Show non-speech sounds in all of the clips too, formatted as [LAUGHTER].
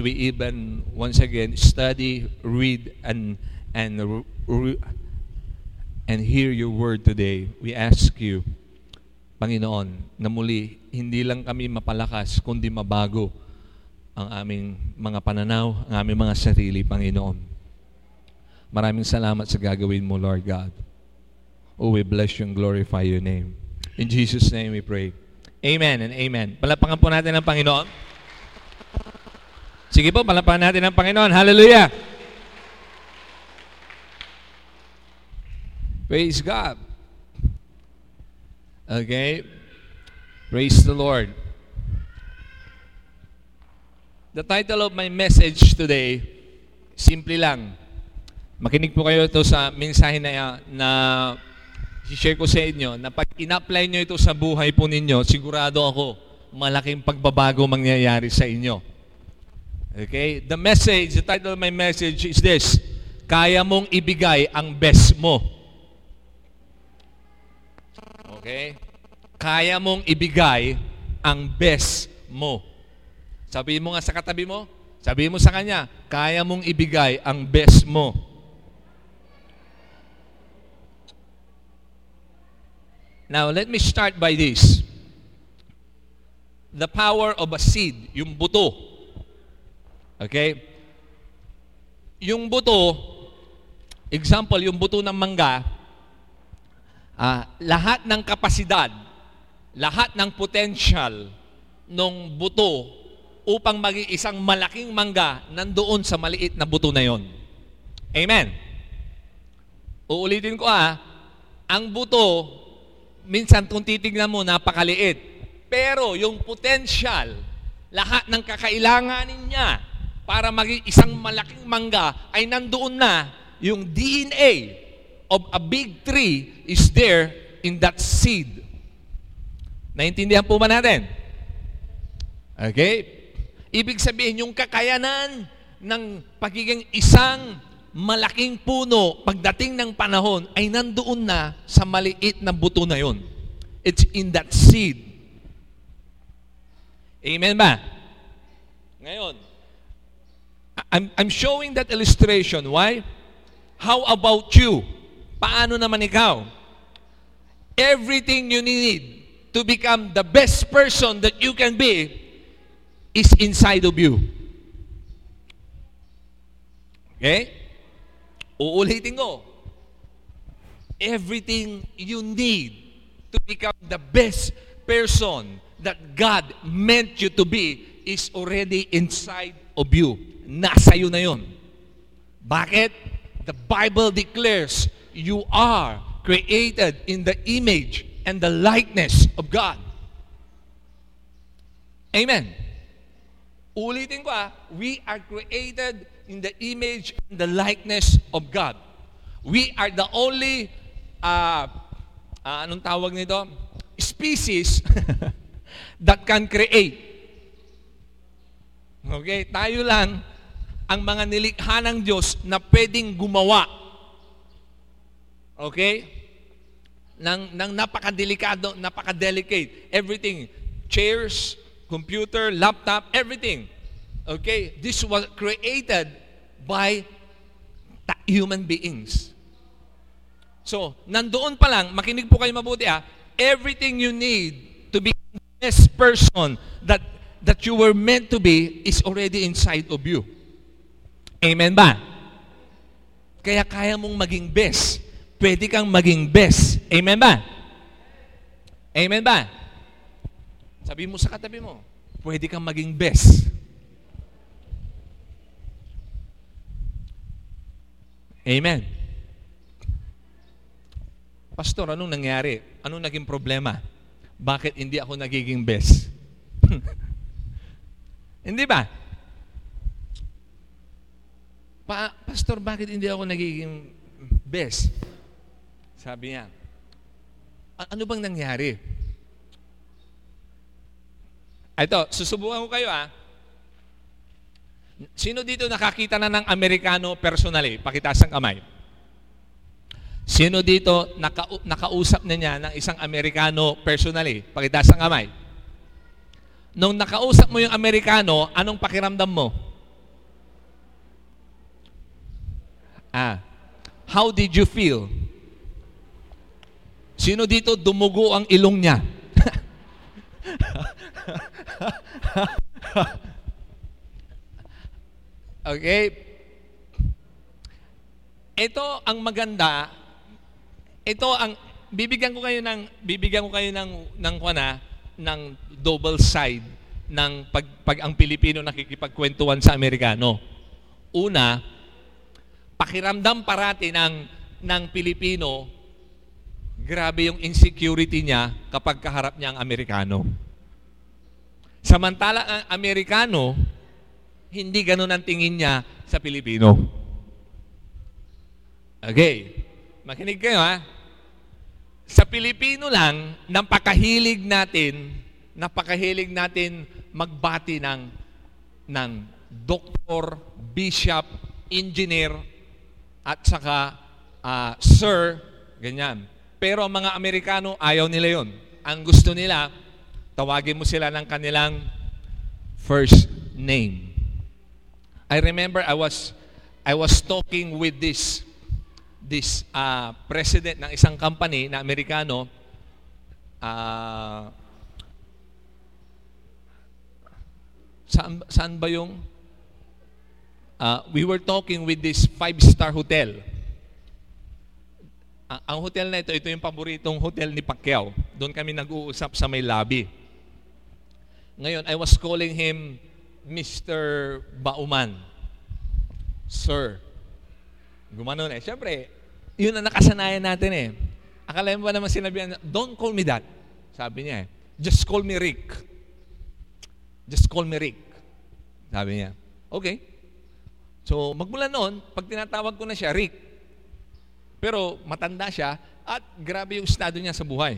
we even once again study, read, and and and hear your word today, we ask you, Panginoon, na muli hindi lang kami mapalakas kundi mabago ang aming mga pananaw, ang aming mga sarili, Panginoon. Maraming salamat sa gagawin mo, Lord God. Oh, we bless you and glorify your name. In Jesus' name we pray. Amen and amen. Palapakan po natin ang Panginoon. Sige po, palapakan natin ang Panginoon. Hallelujah! Praise God. Okay? Praise the Lord. The title of my message today, simple lang. Makinig po kayo ito sa mensahe na, na share ko sa inyo na pag in-apply nyo ito sa buhay po ninyo, sigurado ako, malaking pagbabago mangyayari sa inyo. Okay? The message, the title of my message is this, Kaya mong ibigay ang best mo. Okay? Kaya mong ibigay ang best mo. Sabi mo nga sa katabi mo, sabi mo sa kanya, kaya mong ibigay ang best mo. Now, let me start by this. The power of a seed, yung buto. Okay? Yung buto, example, yung buto ng mangga, ah, lahat ng kapasidad, lahat ng potential ng buto upang maging isang malaking mangga nandoon sa maliit na buto na yon. Amen. Uulitin ko ah, ang buto, minsan kung titignan mo, napakaliit. Pero yung potential, lahat ng kakailanganin niya para maging isang malaking mangga ay nandoon na yung DNA of a big tree is there in that seed. Naintindihan po ba natin? Okay? Ibig sabihin, yung kakayanan ng pagiging isang malaking puno pagdating ng panahon ay nandoon na sa maliit na buto na yon. It's in that seed. Amen ba? Ngayon, I'm, I'm showing that illustration. Why? How about you? Paano naman ikaw? Everything you need to become the best person that you can be is inside of you. Okay? Uulitin ko. Everything you need to become the best person that God meant you to be is already inside of you. Nasa iyo na yun. Bakit? The Bible declares you are created in the image and the likeness of God. Amen. Ulitin ko ah, we are created in the image and the likeness of God. We are the only, uh, uh, anong tawag nito? Species [LAUGHS] that can create. Okay? Tayo lang ang mga nilikha ng Diyos na pwedeng gumawa. Okay? Nang, nang napakadelikado, napakadelicate. Everything. Chairs, computer, laptop, everything. Okay? This was created by human beings. So, nandoon pa lang, makinig po kayo mabuti ah, everything you need to be the best person that that you were meant to be is already inside of you. Amen ba? Kaya kaya mong maging best. Pwede kang maging best. Amen ba? Amen ba? Sabi mo sa katabi mo, pwede kang maging best. Amen. Pastor, anong nangyari? Anong naging problema? Bakit hindi ako nagiging best? [LAUGHS] hindi ba? Pa, Pastor, bakit hindi ako nagiging best? Sabi niya, ano bang nangyari? Ito, susubukan ko kayo ah. Sino dito nakakita na ng Amerikano personally? Pakitaas ang kamay. Sino dito naka, nakausap na niya ng isang Amerikano personally? Pakitaas ang kamay nung nakausap mo yung Amerikano, anong pakiramdam mo? Ah, how did you feel? Sino dito dumugo ang ilong niya? [LAUGHS] okay? Ito ang maganda. Ito ang bibigyan ko kayo ng bibigyan ko kayo ng ng kuana ah ng double side ng pag, pag ang Pilipino nakikipagkwentuhan sa Amerikano. Una, pakiramdam parati ng ng Pilipino grabe yung insecurity niya kapag kaharap niya ang Amerikano. Samantala ang Amerikano, hindi ganun ang tingin niya sa Pilipino. Okay. Makinig kayo ha. Sa Pilipino lang, napakahilig natin, napakahilig natin magbati ng, ng doktor, bishop, engineer, at saka uh, sir, ganyan. Pero ang mga Amerikano, ayaw nila yon. Ang gusto nila, tawagin mo sila ng kanilang first name. I remember I was I was talking with this this uh, president ng isang company na Amerikano uh, saan, saan ba yung uh, we were talking with this five-star hotel ang, ang hotel na ito, ito yung paboritong hotel ni Pacquiao. Doon kami nag-uusap sa may lobby. Ngayon, I was calling him Mr. Bauman. Sir. Gumanon eh. Siyempre, yun ang nakasanayan natin eh. Akala mo ba naman sinabi niya, don't call me that. Sabi niya eh. Just call me Rick. Just call me Rick. Sabi niya. Okay. So, magmula noon, pag tinatawag ko na siya, Rick, pero matanda siya at grabe yung estado niya sa buhay.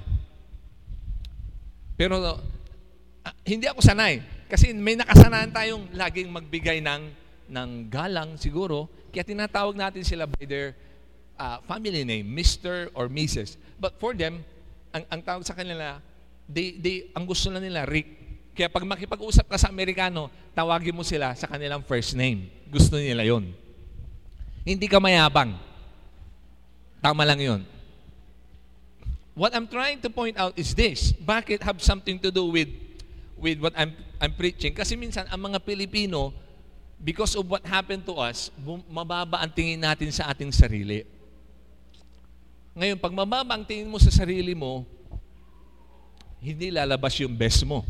Pero uh, hindi ako sanay. Kasi may nakasanayan tayong laging magbigay ng, ng galang siguro. Kaya tinatawag natin sila by their uh, family name, Mr. or Mrs. But for them, ang, ang tawag sa kanila, they, they, ang gusto na nila, Rick. Kaya pag makipag-usap ka sa Amerikano, tawagin mo sila sa kanilang first name. Gusto nila yon. Hindi ka mayabang. Tama lang yun. What I'm trying to point out is this. Bakit have something to do with with what I'm I'm preaching? Kasi minsan ang mga Pilipino because of what happened to us, mababa ang tingin natin sa ating sarili. Ngayon, pag mababa ang tingin mo sa sarili mo, hindi lalabas yung best mo.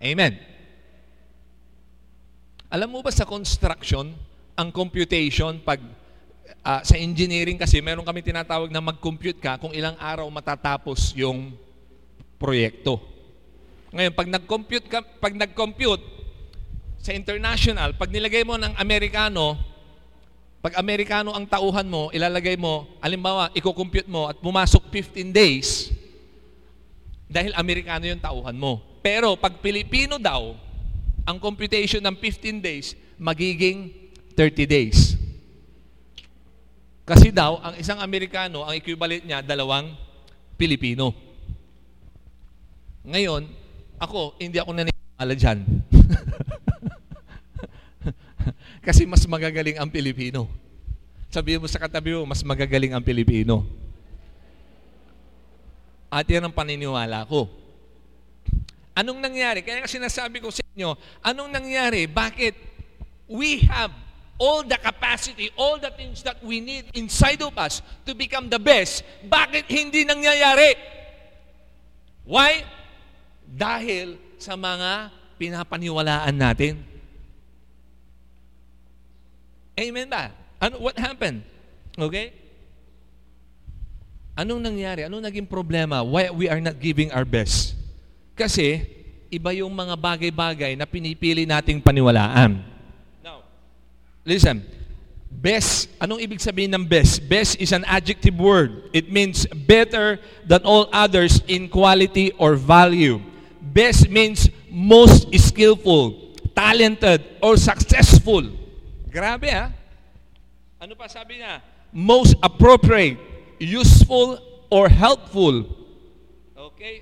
Amen. Alam mo ba sa construction, ang computation, pag uh, sa engineering kasi, meron kami tinatawag na mag-compute ka kung ilang araw matatapos yung proyekto. Ngayon, pag nag-compute ka, pag nag-compute sa international, pag nilagay mo ng Amerikano, pag Amerikano ang tauhan mo, ilalagay mo, alimbawa, i-compute mo at pumasok 15 days, dahil Amerikano yung tauhan mo. Pero pag Pilipino daw, ang computation ng 15 days, magiging 30 days. Kasi daw, ang isang Amerikano, ang equivalent niya, dalawang Pilipino. Ngayon, ako, hindi ako naniniwala dyan. [LAUGHS] Kasi mas magagaling ang Pilipino. Sabihin mo sa katabi mo, mas magagaling ang Pilipino. At yan ang paniniwala ko. Anong nangyari? Kaya kasi sinasabi ko sa inyo, anong nangyari? Bakit we have all the capacity, all the things that we need inside of us to become the best, bakit hindi nangyayari? Why? Dahil sa mga pinapaniwalaan natin. Amen ba? Ano, what happened? Okay? Anong nangyari? Anong naging problema? Why we are not giving our best? Kasi, iba yung mga bagay-bagay na pinipili nating paniwalaan. Listen, best, anong ibig sabihin ng best? Best is an adjective word. It means better than all others in quality or value. Best means most skillful, talented, or successful. Grabe ha? Ano pa sabi niya? Most appropriate, useful, or helpful. Okay?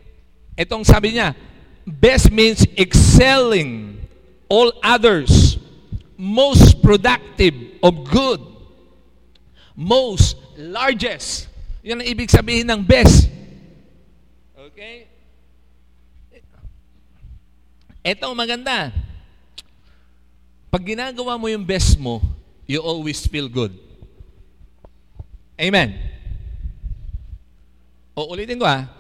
Itong sabi niya, best means excelling all others most productive of good, most largest. Yan ang ibig sabihin ng best. Okay? Ito maganda. Pag ginagawa mo yung best mo, you always feel good. Amen. O ulitin ko ah,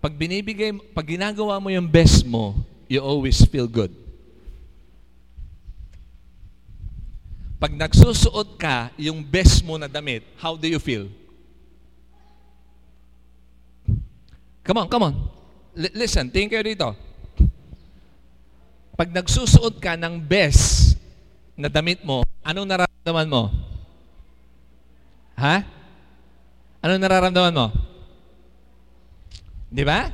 pag binibigay, pag ginagawa mo yung best mo, you always feel good. Pag nagsusuot ka yung best mo na damit, how do you feel? Come on, come on. L- listen, tingin kayo dito. Pag nagsusuot ka ng best na damit mo, anong nararamdaman mo? Ha? Anong nararamdaman mo? Di ba?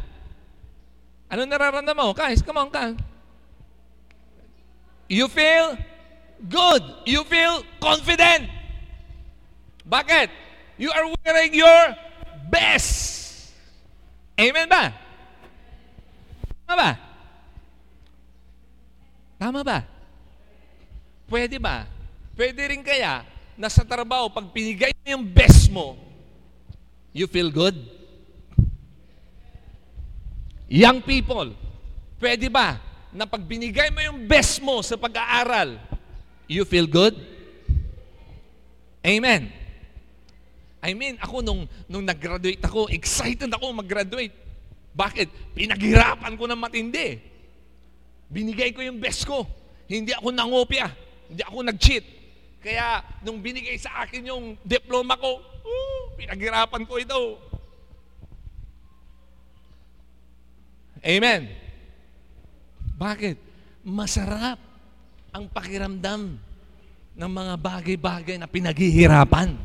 Anong nararamdaman mo? Guys, come on, come. You feel good. You feel confident. Bakit? You are wearing your best. Amen ba? Tama ba? Tama ba? Pwede ba? Pwede rin kaya na sa trabaho, pag pinigay mo yung best mo, you feel good? Young people, pwede ba na pag binigay mo yung best mo sa pag-aaral, you feel good? Amen. I mean, ako nung, nung nag-graduate ako, excited ako mag-graduate. Bakit? Pinaghirapan ko ng matindi. Binigay ko yung best ko. Hindi ako nangopya. Hindi ako nag-cheat. Kaya, nung binigay sa akin yung diploma ko, uh, pinaghirapan ko ito. Amen. Bakit? Masarap ang pakiramdam ng mga bagay-bagay na pinaghihirapan.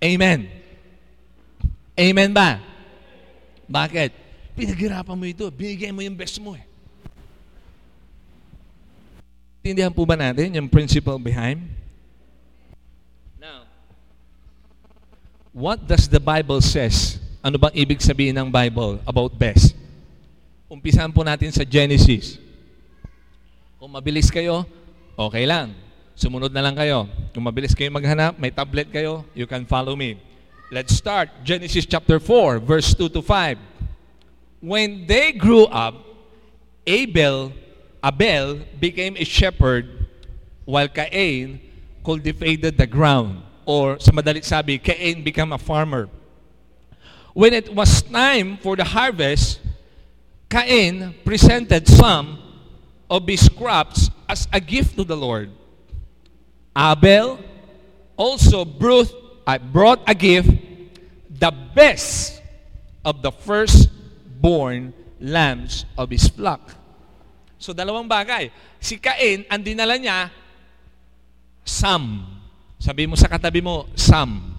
Amen. Amen ba? Bakit? Pinaghirapan mo ito. Binigay mo yung best mo eh. Tindihan po ba natin yung principle behind? Now, what does the Bible says? Ano bang ibig sabihin ng Bible about best? Umpisahan po natin sa Genesis. Kung mabilis kayo, okay lang. Sumunod na lang kayo. Kung mabilis kayo maghanap, may tablet kayo, you can follow me. Let's start. Genesis chapter 4, verse 2 to 5. When they grew up, Abel, Abel became a shepherd while Cain cultivated the ground. Or sa madalit sabi, Cain became a farmer. When it was time for the harvest, Cain presented some of his crops as a gift to the Lord. Abel also brought, uh, brought a gift, the best of the firstborn lambs of his flock. So dalawang bagay. Si Cain, ang dinala niya, Sam. Sabi mo sa katabi mo, Sam.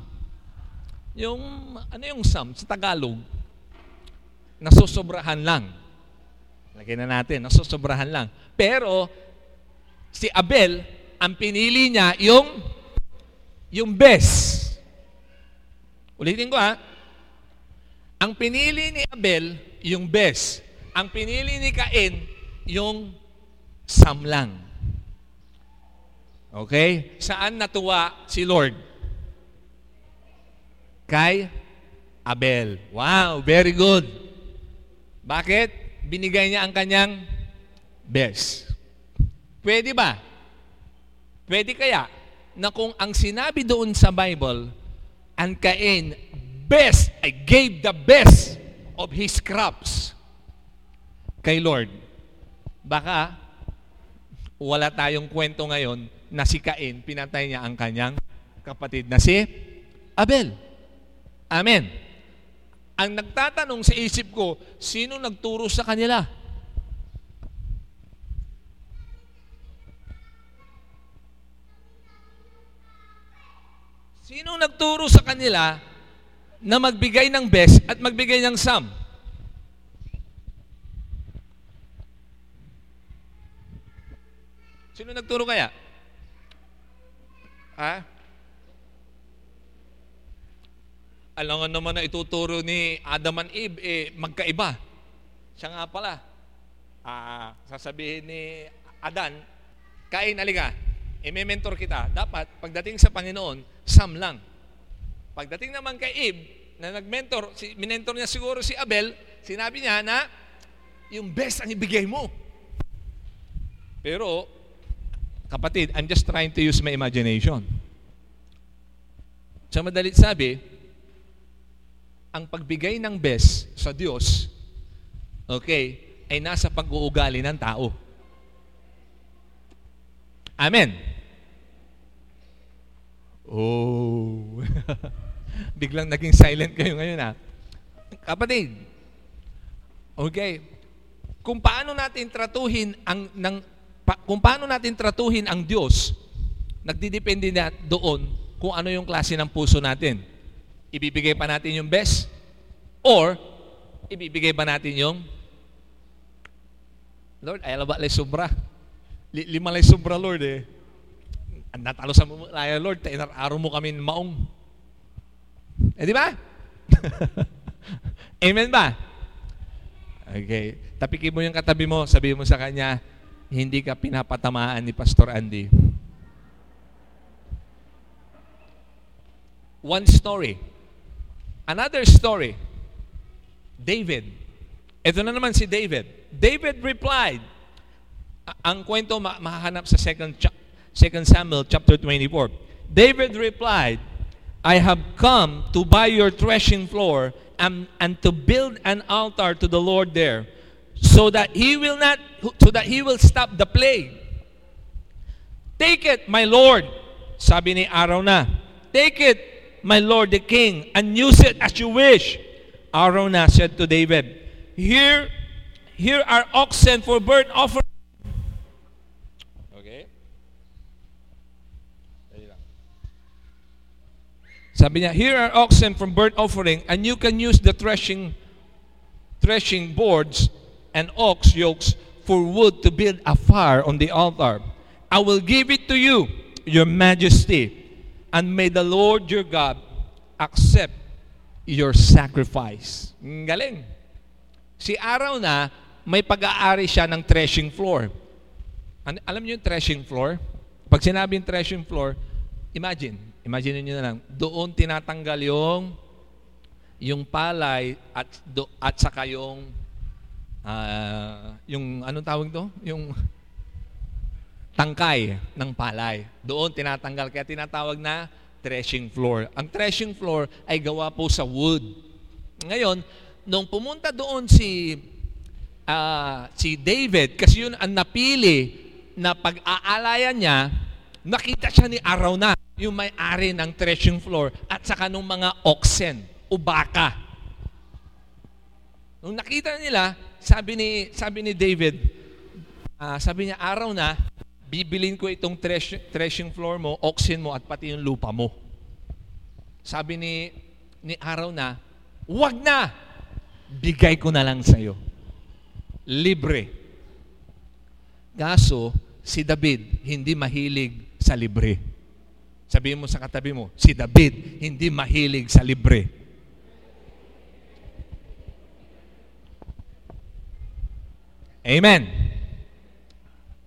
Yung, ano yung Sam? Sa Tagalog, nasusobrahan lang. Lagyan na natin, nasusobrahan lang. Pero, si Abel, ang pinili niya, yung, yung best. Ulitin ko ha. Ang pinili ni Abel, yung best. Ang pinili ni Cain, yung Sam lang. Okay? Saan natuwa si Lord? Kay Abel. Wow, very good. Bakit? Binigay niya ang kanyang best. Pwede ba? Pwede kaya na kung ang sinabi doon sa Bible, ang Cain, best, I gave the best of his crops kay Lord. Baka wala tayong kwento ngayon na si Cain, pinatay niya ang kanyang kapatid na si Abel. Amen. Ang nagtatanong sa isip ko, sino nagturo sa kanila? Sino nagturo sa kanila na magbigay ng best at magbigay ng sum? Sino nagturo kaya? Ha? Alam nga naman na ituturo ni Adam and Eve, eh, magkaiba. Siya nga pala. ah, sasabihin ni Adan, kain, aliga, i-mentor kita. Dapat, pagdating sa Panginoon, Sam lang. Pagdating naman kay Eve, na nag-mentor, si, minentor niya siguro si Abel, sinabi niya na, yung best ang ibigay mo. Pero, kapatid, I'm just trying to use my imagination. Sa madalit sabi, ang pagbigay ng best sa Diyos, okay, ay nasa pag-uugali ng tao. Amen. Oh. [LAUGHS] Biglang naging silent kayo ngayon ha. Kapatid, okay, kung paano natin tratuhin ang ng pa, kung paano natin tratuhin ang Diyos, nagdidepende na doon kung ano yung klase ng puso natin. Ibibigay pa natin yung best or ibibigay ba natin yung Lord, ay ba lay sobra? Lima lay sobra, Lord eh. Natalo sa mulaya, Lord, tainararo mo kami maong. Eh, di ba? [LAUGHS] Amen ba? Okay. Tapikin mo yung katabi mo, sabihin mo sa kanya, hindi ka pinapatamaan ni Pastor Andy. One story. Another story. David. Ito na naman si David. David replied, ang kwento ma- mahahanap sa 2 2 Samuel chapter 24. David replied, I have come to buy your threshing floor and, and to build an altar to the Lord there, so that he will not so that he will stop the plague. Take it, my Lord, sabi ni. Take it, my Lord the king, and use it as you wish. Arauna said to David, Here Here are oxen for burnt offering. Okay? Sabi niya, here are oxen from burnt offering and you can use the threshing threshing boards and ox yokes for wood to build a fire on the altar. I will give it to you, your majesty, and may the Lord your God accept your sacrifice. Galing. Si Araw na, may pag-aari siya ng threshing floor. An- alam niyo yung threshing floor? Pag sinabing threshing floor, imagine, imagine niyo na lang, doon tinatanggal yung yung palay at do, at saka yung uh, yung anong tawag to? Yung tangkay ng palay. Doon tinatanggal kaya tinatawag na threshing floor. Ang threshing floor ay gawa po sa wood. Ngayon, nung pumunta doon si uh, si David, kasi yun ang napili na pag-aalayan niya, nakita siya ni Arauna, yung may-ari ng threshing floor, at saka nung mga oxen o baka. Nung nakita nila, sabi ni, sabi ni David, uh, sabi niya, araw na, bibilin ko itong thresh, threshing floor mo, oxen mo, at pati yung lupa mo. Sabi ni, ni araw na, wag na, bigay ko na lang sa'yo libre. Kaso, si David hindi mahilig sa libre. Sabihin mo sa katabi mo, si David hindi mahilig sa libre. Amen.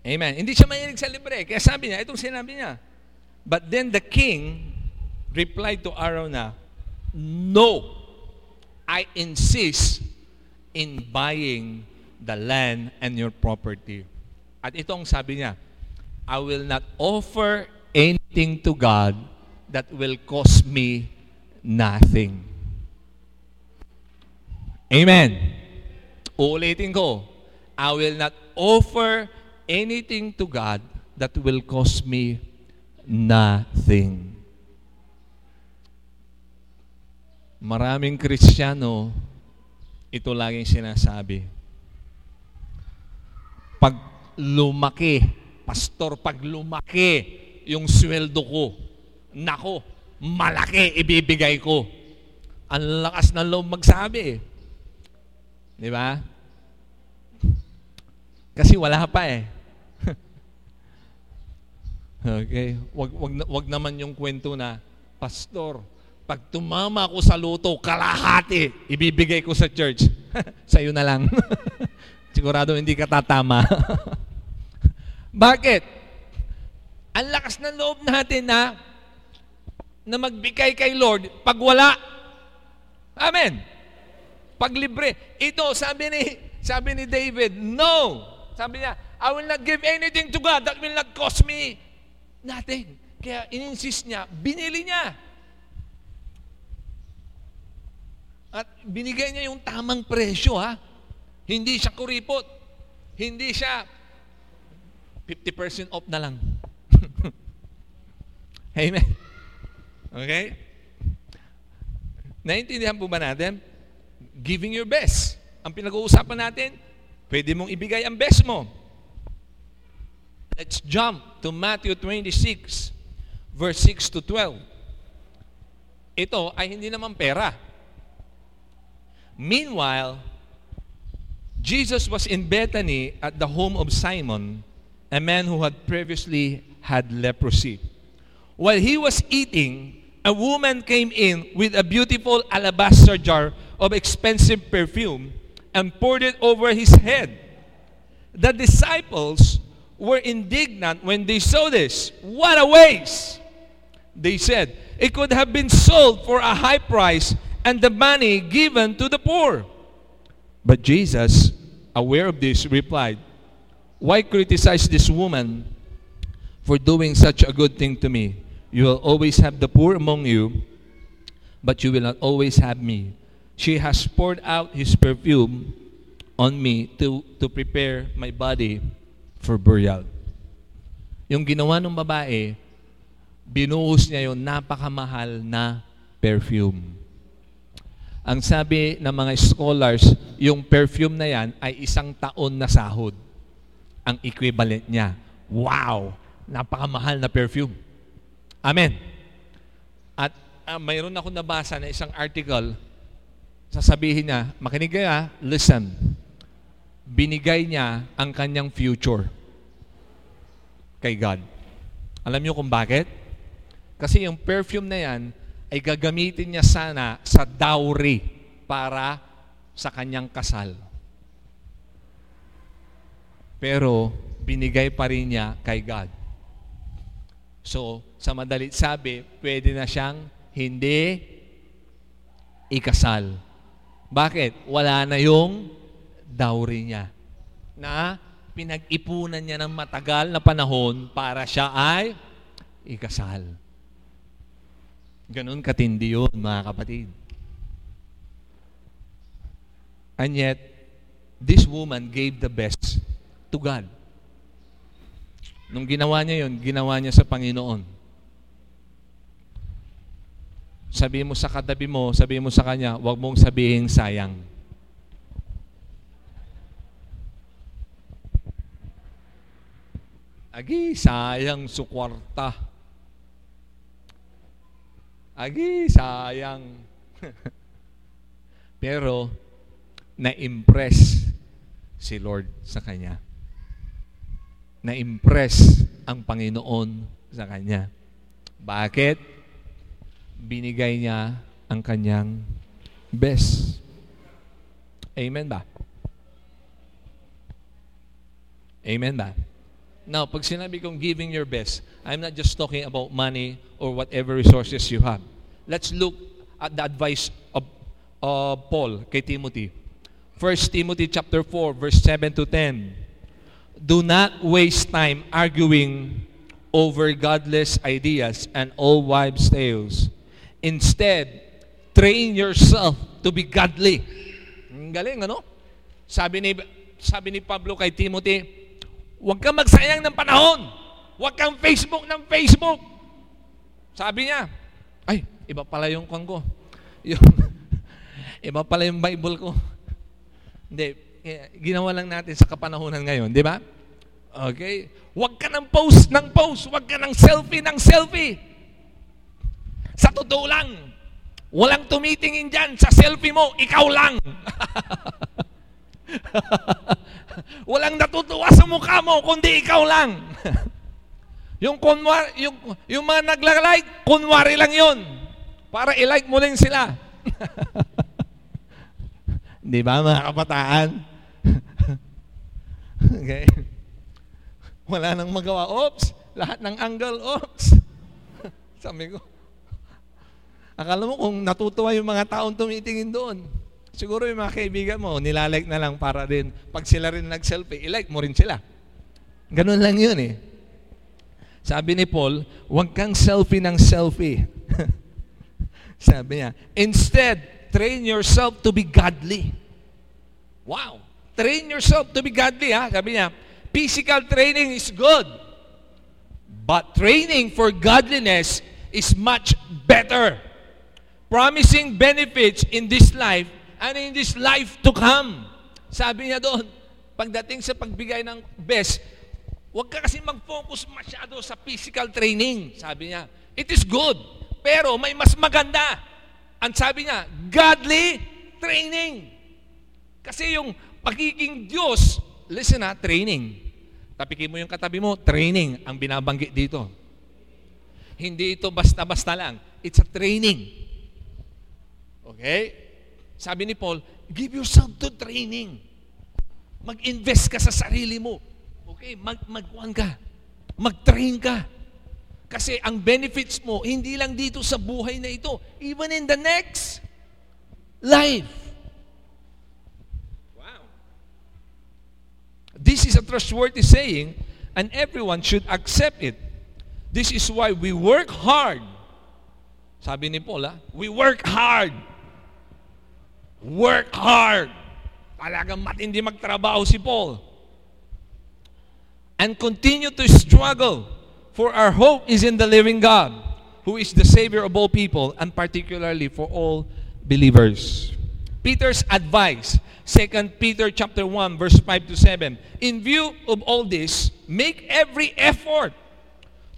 Amen. Hindi siya mahilig sa libre. Kaya sabi niya, itong sinabi niya. But then the king replied to Arona, No, I insist in buying the land and your property. At itong sabi niya, I will not offer anything to God that will cost me nothing. Amen. Uulitin ko, I will not offer anything to God that will cost me nothing. Maraming Kristiyano, ito laging sinasabi pag lumaki, pastor, pag lumaki yung sweldo ko, nako, malaki ibibigay ko. Ang lakas ng loob magsabi. Di ba? Kasi wala pa eh. [LAUGHS] okay? Wag, wag, wag naman yung kwento na, Pastor, pag tumama ako sa luto, kalahati, ibibigay ko sa church. [LAUGHS] Sa'yo na lang. [LAUGHS] Sigurado hindi ka tatama. Bakit? Ang lakas ng loob natin na na magbigay kay Lord pag wala. Amen. Pag libre. Ito, sabi ni, sabi ni David, no. Sabi niya, I will not give anything to God that will not cost me nothing. Kaya ininsist niya, binili niya. At binigay niya yung tamang presyo, ha? Hindi siya kuripot. Hindi siya 50% off na lang. [LAUGHS] Amen. Okay? Naintindihan po ba natin? Giving your best. Ang pinag-uusapan natin, pwede mong ibigay ang best mo. Let's jump to Matthew 26, verse 6 to 12. Ito ay hindi naman pera. Meanwhile, Jesus was in Bethany at the home of Simon, a man who had previously had leprosy. While he was eating, a woman came in with a beautiful alabaster jar of expensive perfume and poured it over his head. The disciples were indignant when they saw this. What a waste! They said, it could have been sold for a high price and the money given to the poor. But Jesus, aware of this, replied, Why criticize this woman for doing such a good thing to me? You will always have the poor among you, but you will not always have me. She has poured out his perfume on me to, to prepare my body for burial. Yung ginawa ng babae, binuhos niya yung napakamahal na perfume. Ang sabi ng mga scholars, yung perfume na yan ay isang taon na sahod. Ang equivalent niya. Wow! Napakamahal na perfume. Amen. At uh, mayroon ako nabasa na isang article, sasabihin niya, makinig kaya, listen, binigay niya ang kanyang future kay God. Alam niyo kung bakit? Kasi yung perfume na yan ay gagamitin niya sana sa dowry para sa kanyang kasal. Pero binigay pa rin niya kay God. So, sa madalit sabi, pwede na siyang hindi ikasal. Bakit? Wala na yung dowry niya. Na pinag-ipunan niya ng matagal na panahon para siya ay ikasal. Ganun katindi yun, mga kapatid. And yet, this woman gave the best to God. Nung ginawa niya yun, ginawa niya sa Panginoon. Sabi mo sa katabi mo, sabi mo sa kanya, huwag mong sabihin sayang. Agi, sayang sukwarta. Agi, sayang. [LAUGHS] Pero, na-impress si Lord sa kanya na-impress ang Panginoon sa kanya. Bakit? Binigay niya ang kanyang best. Amen ba? Amen ba? Now, pag sinabi kong giving your best, I'm not just talking about money or whatever resources you have. Let's look at the advice of uh, Paul kay Timothy. 1 Timothy chapter 4 verse 7 to 10. Do not waste time arguing over godless ideas and old wives' tales. Instead, train yourself to be godly. Ang galing, ano? Sabi ni, sabi ni Pablo kay Timothy, huwag kang magsayang ng panahon. Huwag kang Facebook ng Facebook. Sabi niya, ay, iba pala yung kwan ko. Yung, [LAUGHS] iba pala yung Bible ko. Hindi, ginawa lang natin sa kapanahunan ngayon, di ba? Okay? Huwag ka ng post ng post, huwag ka ng selfie ng selfie. Sa totoo lang, walang tumitingin dyan sa selfie mo, ikaw lang. [LAUGHS] walang natutuwa sa mukha mo, kundi ikaw lang. [LAUGHS] yung, kunwar, yung, yung mga nagla-like, kunwari lang yon Para i-like mo lang sila. [LAUGHS] Di ba mga kabataan? Okay? Wala nang magawa. Oops! Lahat ng angle, oops! Sabi ko, akala mo kung natutuwa yung mga taong tumitingin doon. Siguro yung mga kaibigan mo, nilalike na lang para din, pag sila rin nag-selfie, ilike mo rin sila. Ganun lang yun eh. Sabi ni Paul, huwag kang selfie ng selfie. [LAUGHS] Sabi niya, instead, train yourself to be godly. Wow! Train yourself to be godly, ha? Sabi niya, physical training is good. But training for godliness is much better. Promising benefits in this life and in this life to come. Sabi niya doon, pagdating sa pagbigay ng best, Huwag ka kasi mag-focus masyado sa physical training. Sabi niya, it is good. Pero may mas maganda. Ang sabi niya, godly training. Kasi yung pagiging Diyos, listen ha, training. Tapikin mo yung katabi mo, training ang binabanggit dito. Hindi ito basta-basta lang. It's a training. Okay? Sabi ni Paul, give yourself to training. Mag-invest ka sa sarili mo Okay, mag magkuhan ka. Mag-train ka. Kasi ang benefits mo, hindi lang dito sa buhay na ito, even in the next life. Wow. This is a trustworthy saying, and everyone should accept it. This is why we work hard. Sabi ni Paul, ha? we work hard. Work hard. Talagang matindi magtrabaho si Paul and continue to struggle, for our hope is in the living God, who is the Savior of all people, and particularly for all believers. Peter's advice, 2 Peter chapter 1, verse 5 to 7. In view of all this, make every effort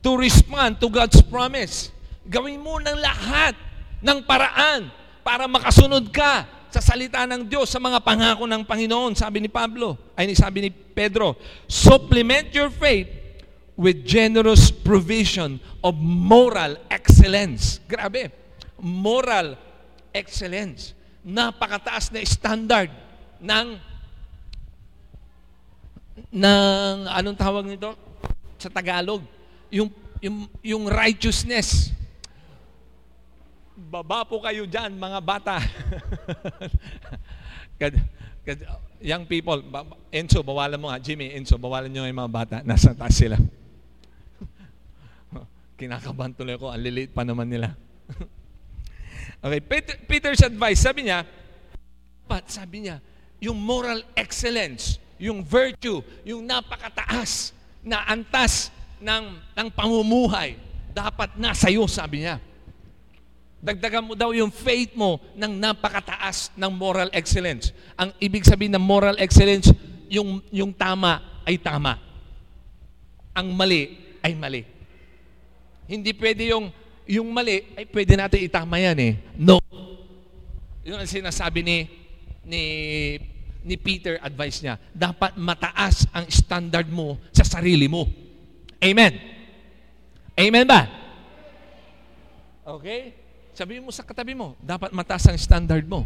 to respond to God's promise. Gawin mo ng lahat ng paraan para makasunod ka sa salita ng Diyos, sa mga pangako ng Panginoon, sabi ni Pablo, ay sabi ni Pedro, supplement your faith with generous provision of moral excellence. Grabe, moral excellence. Napakataas na standard ng ng anong tawag nito sa Tagalog? Yung yung yung righteousness Baba po kayo dyan, mga bata. [LAUGHS] young people, Enzo, bawalan mo nga. Jimmy, Enzo, bawalan nyo yung mga bata. Nasa taas sila. [LAUGHS] Kinakabahan tuloy ko. Ang liliit pa naman nila. [LAUGHS] okay, Peter, Peter's advice, sabi niya, but sabi niya, yung moral excellence, yung virtue, yung napakataas na antas ng, ng pamumuhay, dapat nasa iyo, sabi niya. Dagdagan mo daw yung faith mo ng napakataas ng moral excellence. Ang ibig sabihin ng moral excellence, yung, yung tama ay tama. Ang mali ay mali. Hindi pwede yung, yung mali, ay pwede natin itama yan eh. No. Yun ang sinasabi ni, ni, ni Peter, advice niya. Dapat mataas ang standard mo sa sarili mo. Amen. Amen ba? Okay? Sabihin mo sa katabi mo, dapat mataas ang standard mo.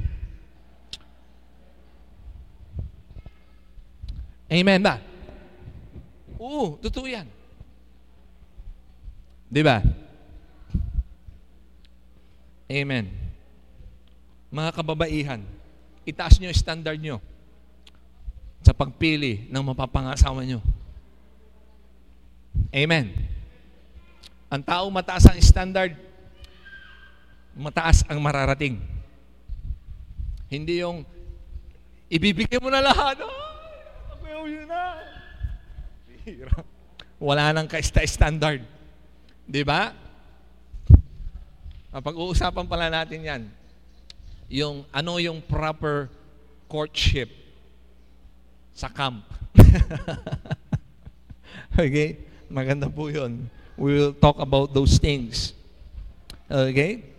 Amen ba? Oo, totoo yan. Di ba? Amen. Mga kababaihan, itaas nyo yung standard nyo sa pagpili ng mapapangasawa nyo. Amen. Ang tao mataas ang standard, mataas ang mararating. Hindi yung ibibigay mo na lahat. Ay, yun na. Wala nang ka-standard. Di ba? Pag-uusapan pala natin yan. Yung ano yung proper courtship sa camp. [LAUGHS] okay? Maganda po yun. We will talk about those things. Okay?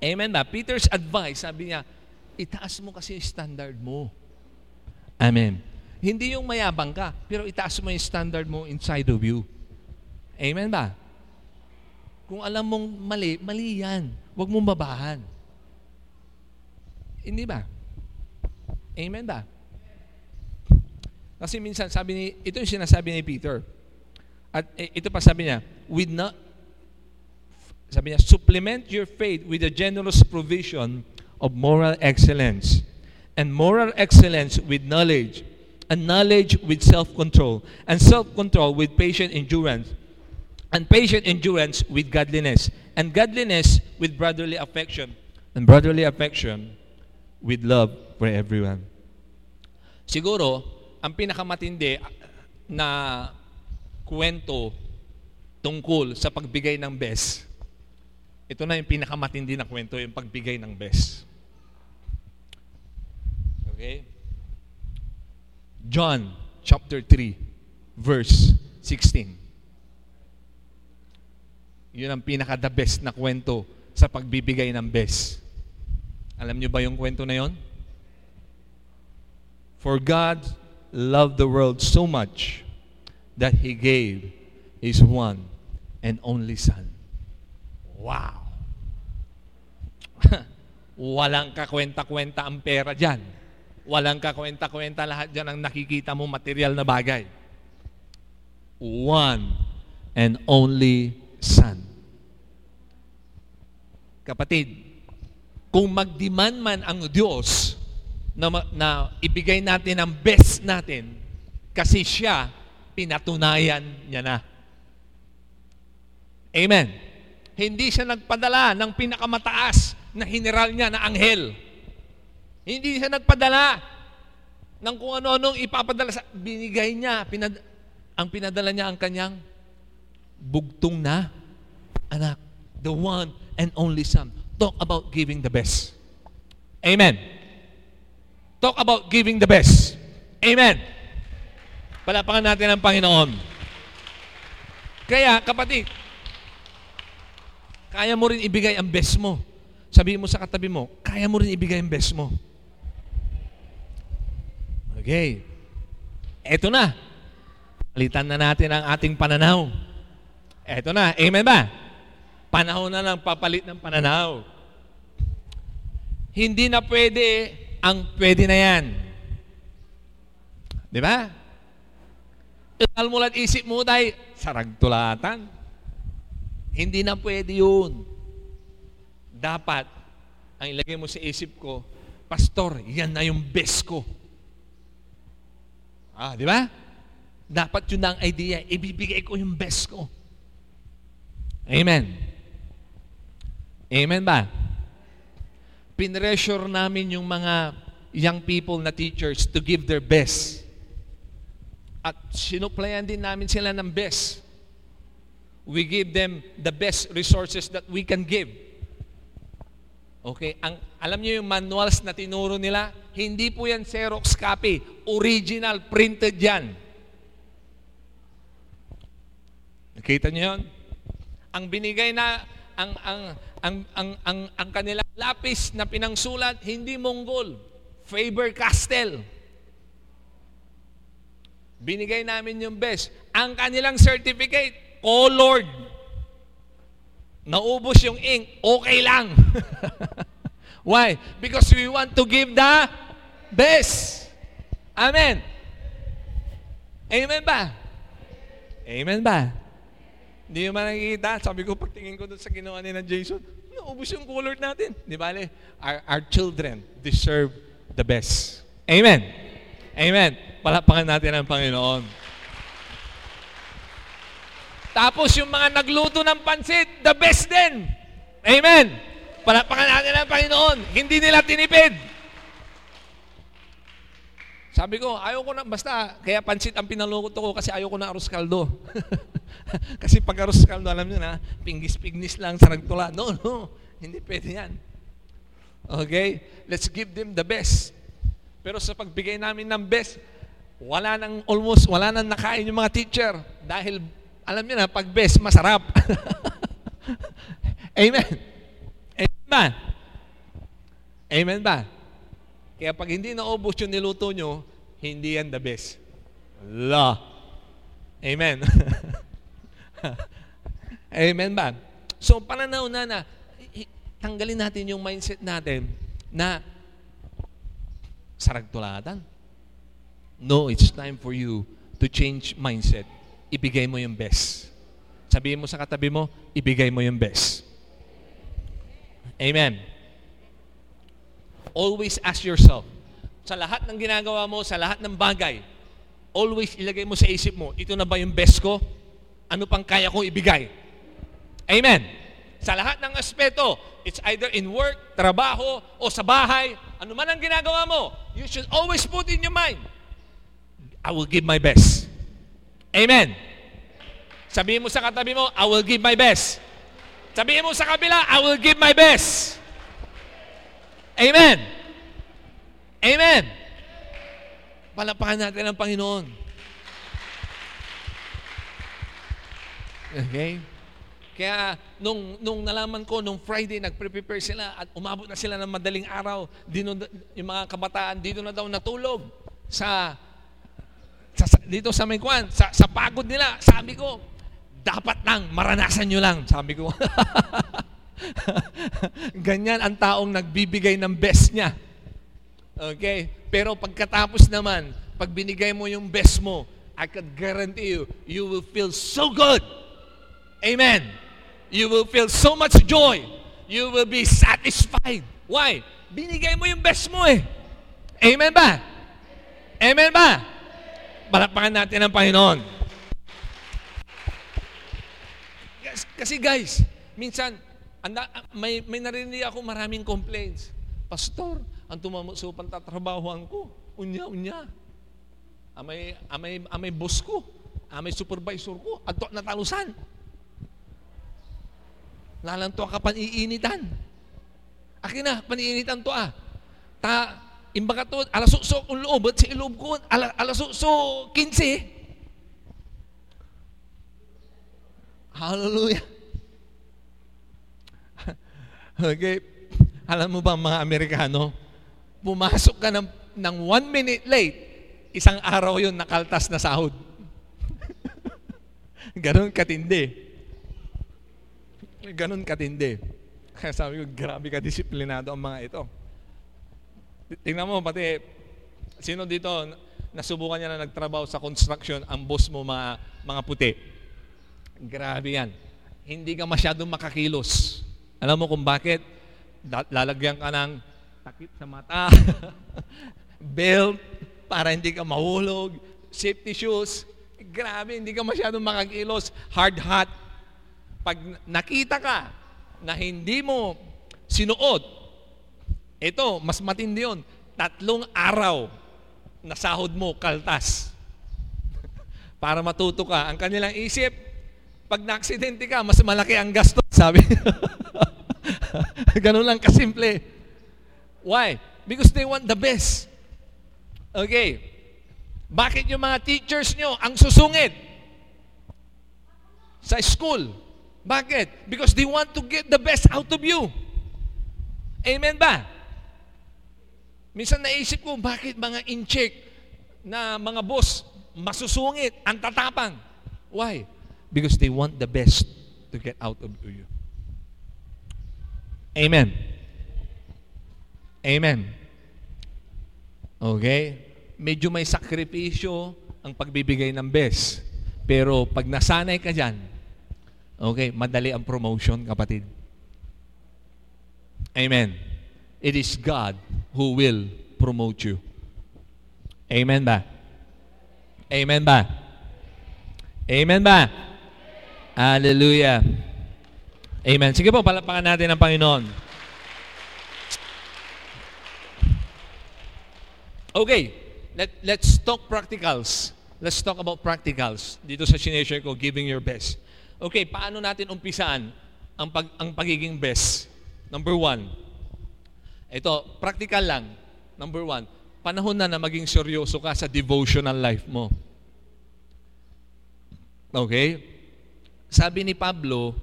Amen ba? Peter's advice, sabi niya, itaas mo kasi yung standard mo. Amen. Hindi yung mayabang ka, pero itaas mo yung standard mo inside of you. Amen ba? Kung alam mong mali, mali yan. Huwag mong babahan. Hindi ba? Amen ba? Kasi minsan sabi ni, ito yung sinasabi ni Peter. At eh, ito pa sabi niya, with not, sabi niya, supplement your faith with a generous provision of moral excellence. And moral excellence with knowledge. And knowledge with self-control. And self-control with patient endurance. And patient endurance with godliness. And godliness with brotherly affection. And brotherly affection with love for everyone. Siguro, ang pinakamatindi na kwento tungkol sa pagbigay ng best, ito na yung pinakamatindi na kwento, yung pagbigay ng best. Okay? John chapter 3, verse 16. Yun ang pinaka-the best na kwento sa pagbibigay ng best. Alam niyo ba yung kwento na yon? For God loved the world so much that He gave His one and only Son. Wow! [LAUGHS] Walang kakwenta-kwenta ang pera dyan. Walang kakwenta-kwenta lahat dyan ang nakikita mo material na bagay. One and only Son. Kapatid, kung magdemand man ang Diyos na, na ibigay natin ang best natin kasi siya pinatunayan niya na. Amen. Hindi siya nagpadala ng pinakamataas na general niya na anghel. Hindi siya nagpadala ng kung ano-anong ipapadala sa binigay niya. Pinad, ang pinadala niya ang kanyang bugtong na anak. The one and only son. Talk about giving the best. Amen. Talk about giving the best. Amen. Palapakan natin ang Panginoon. Kaya, kapatid, kaya mo rin ibigay ang best mo. Sabihin mo sa katabi mo, kaya mo rin ibigay ang best mo. Okay. Eto na. Palitan na natin ang ating pananaw. Eto na. Amen ba? Panahon na lang papalit ng pananaw. Hindi na pwede ang pwede na yan. Di ba? Ilal mo lang isip mo tayo, saragtulatan. Hindi na pwede yun. Dapat, ang ilagay mo sa isip ko, Pastor, yan na yung best ko. Ah, di ba? Dapat yun ang idea. Ibibigay ko yung best ko. Amen. Amen ba? pinressure namin yung mga young people na teachers to give their best. At sinuplayan din namin sila ng best. We give them the best resources that we can give. Okay, ang alam niyo yung manuals na tinuro nila, hindi po yan Xerox copy, original printed yan. Nakita niyo yon? Ang binigay na ang ang ang ang ang, ang kanilang lapis na pinangsulat hindi Mongol, Faber-Castell. Binigay namin yung best. Ang kanilang certificate, colored. Naubos yung ink, okay lang. [LAUGHS] Why? Because we want to give the best. Amen. Amen ba? Amen ba? Hindi mo nakikita. Sabi ko, pagtingin ko doon sa ginawa ni Jason, naubos yung color natin. Di ba? Our, our children deserve the best. Amen. Amen. Palapakan natin ang Panginoon. Tapos yung mga nagluto ng pansit, the best din. Amen. Palapakan natin ang Panginoon. Hindi nila tinipid. Sabi ko, ayaw ko na, basta, kaya pansit ang pinaluto ko kasi ayaw ko na arroz kaldo. [LAUGHS] kasi pag arroz kaldo, alam niyo na, pingis-pignis lang sa nagtula. No, no, hindi pwede yan. Okay? Let's give them the best. Pero sa pagbigay namin ng best, wala nang almost, wala nang nakain yung mga teacher. Dahil, alam niyo na, pag best, masarap. [LAUGHS] Amen. Amen ba? Amen ba? Kaya pag hindi naubos yung niluto nyo, hindi yan the best. La. Amen. [LAUGHS] Amen ba? So, pananaw na na, tanggalin natin yung mindset natin na saragtulatan. No, it's time for you to change mindset. Ibigay mo yung best. Sabihin mo sa katabi mo, ibigay mo yung best. Amen. Always ask yourself, sa lahat ng ginagawa mo, sa lahat ng bagay, always ilagay mo sa isip mo, ito na ba yung best ko? Ano pang kaya kong ibigay? Amen. Sa lahat ng aspeto, it's either in work, trabaho, o sa bahay, ano man ang ginagawa mo, you should always put in your mind, I will give my best. Amen. Sabihin mo sa katabi mo, I will give my best. Sabihin mo sa kabila, I will give my best. Amen. Amen. Palapakan natin ang Panginoon. Okay? Kaya nung, nung nalaman ko, nung Friday, nagpre-prepare sila at umabot na sila ng madaling araw, dino, yung mga kabataan, dito na daw natulog sa sa, dito sa may kwan, sa, sa pagod nila, sabi ko, dapat lang, maranasan nyo lang, sabi ko. [LAUGHS] Ganyan ang taong nagbibigay ng best niya. Okay? Pero pagkatapos naman, pag binigay mo yung best mo, I can guarantee you, you will feel so good. Amen. You will feel so much joy. You will be satisfied. Why? Binigay mo yung best mo eh. Amen ba? Amen ba? Palakpakan natin ang Panginoon. Kasi guys, minsan, anda, may, may narinig ako maraming complaints. Pastor, ang tumamuso pantatrabahoan ko, unya, unya. Amay, amay, amay boss ko, amay supervisor ko, ato natalusan. Lalanto ka paniinitan. Akin na, paniinitan to ah. Ta, Imbaga to, alas so kung loob, at si iloob ko, ala, alas so 15. Hallelujah. [LAUGHS] okay. Alam mo ba mga Amerikano, pumasok ka ng, ng one minute late, isang araw yun nakaltas na sahod. [LAUGHS] Ganon katindi. Ganon katindi. Kaya [LAUGHS] sabi ko, grabe ka disiplinado ang mga ito. Tingnan mo, pati, sino dito, nasubukan niya na nagtrabaho sa construction, ang boss mo mga, mga puti. Grabe yan. Hindi ka masyadong makakilos. Alam mo kung bakit? Lalagyan ka ng takip sa mata, [LAUGHS] belt, para hindi ka mahulog, safety shoes. Grabe, hindi ka masyadong makakilos. Hard hat. Pag nakita ka na hindi mo sinuot ito, mas matindi yun. Tatlong araw na sahod mo, kaltas. [LAUGHS] Para matuto ka. Ang kanilang isip, pag na-aksidente ka, mas malaki ang gasto. [LAUGHS] Sabi. [LAUGHS] Ganun lang kasimple. Why? Because they want the best. Okay. Bakit yung mga teachers nyo ang susungit? Sa school. Bakit? Because they want to get the best out of you. Amen ba? Minsan naisip ko, bakit mga in-check na mga boss masusungit, ang tatapang? Why? Because they want the best to get out of you. Amen. Amen. Okay? Medyo may sakripisyo ang pagbibigay ng best. Pero pag nasanay ka dyan, okay, madali ang promotion, kapatid. Amen it is God who will promote you. Amen ba? Amen ba? Amen ba? Hallelujah. Amen. Sige po, palapakan natin ang Panginoon. Okay, let, let's talk practicals. Let's talk about practicals. Dito sa sineshare ko, giving your best. Okay, paano natin umpisaan ang, pag, ang pagiging best? Number one, ito, practical lang. Number one, panahon na na maging seryoso ka sa devotional life mo. Okay? Sabi ni Pablo,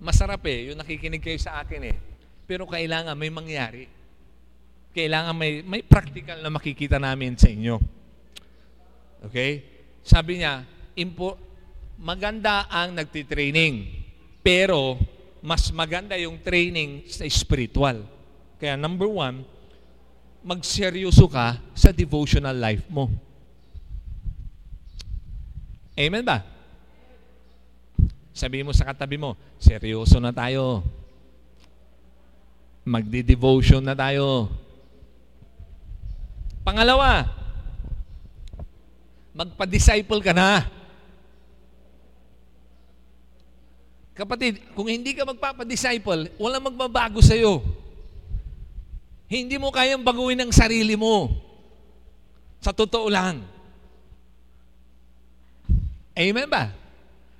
masarap eh, yung nakikinig kayo sa akin eh. Pero kailangan may mangyari. Kailangan may, may practical na makikita namin sa inyo. Okay? Sabi niya, impo, maganda ang nagtitraining. Pero mas maganda yung training sa spiritual. Kaya number one, magseryoso ka sa devotional life mo. Amen ba? Sabi mo sa katabi mo, seryoso na tayo. Magdi-devotion na tayo. Pangalawa, magpa-disciple ka na. Kapatid, kung hindi ka magpapa-disciple, walang magbabago sa iyo. Hindi mo kayang baguhin ang sarili mo. Sa totoo lang. Amen ba?